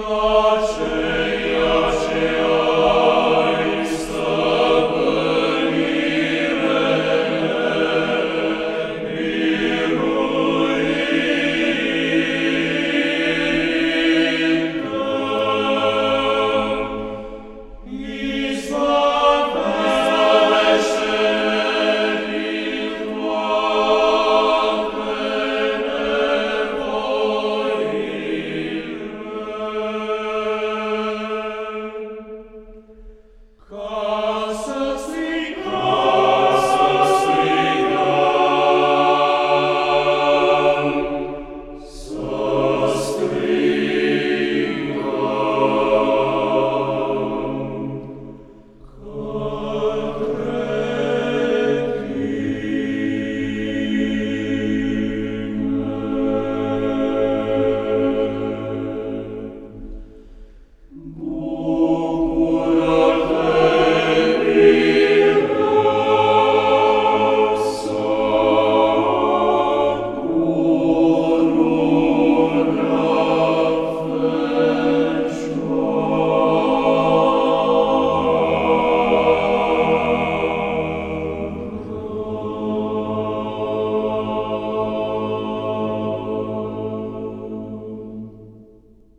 Lord.